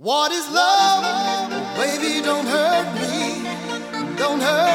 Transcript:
What is love? Baby, don't hurt me. Don't hurt